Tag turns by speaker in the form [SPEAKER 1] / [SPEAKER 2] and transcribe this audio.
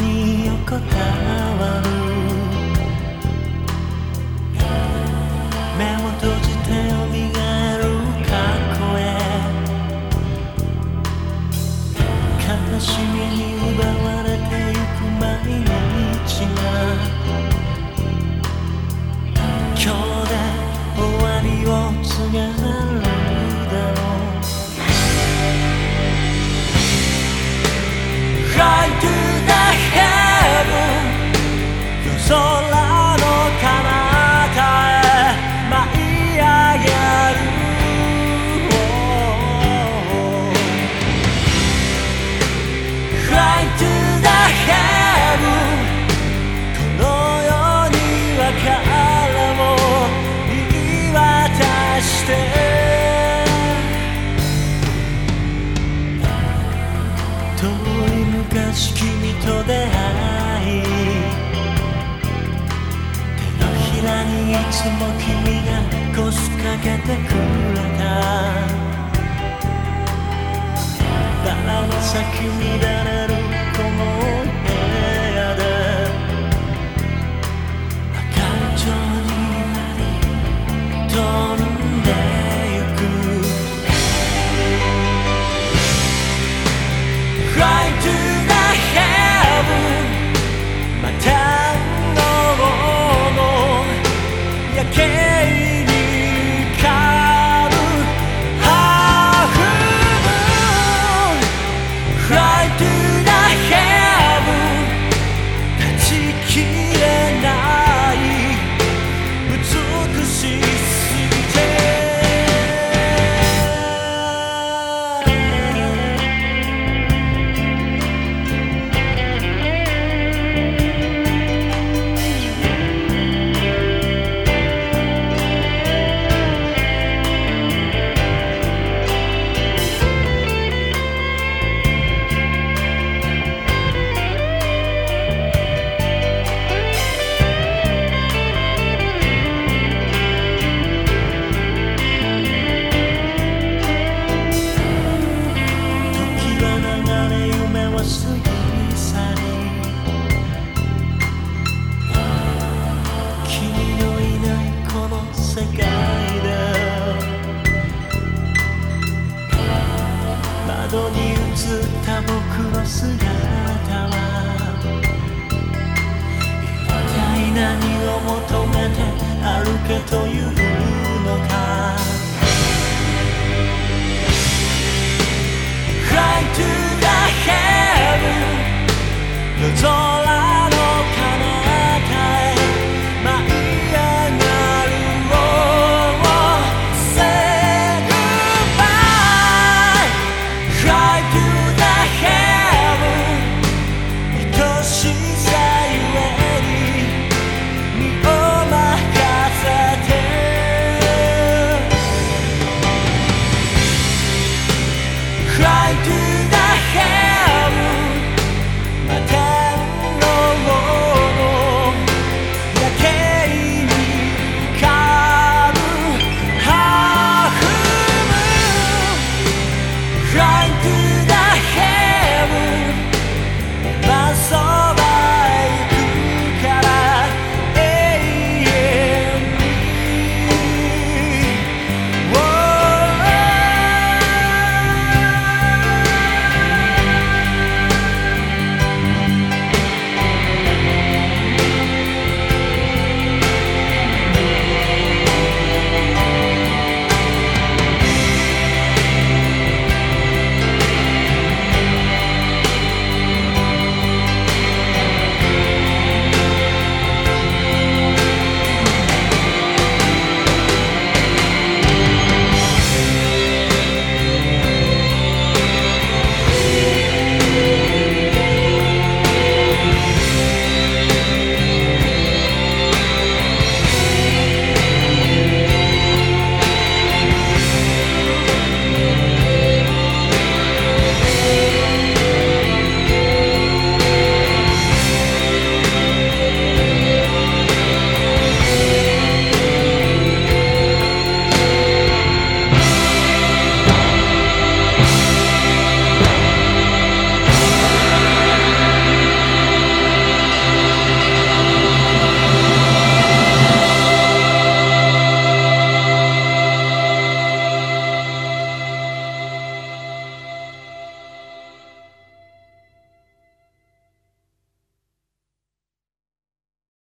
[SPEAKER 1] に横たわる目を閉じて蘇る過去へ悲しみに奪われてゆく毎日が。今日で終わりを告げる。し君と出会い手のひらにいつも君が腰掛けてくれた。バラの咲き乱れた僕の姿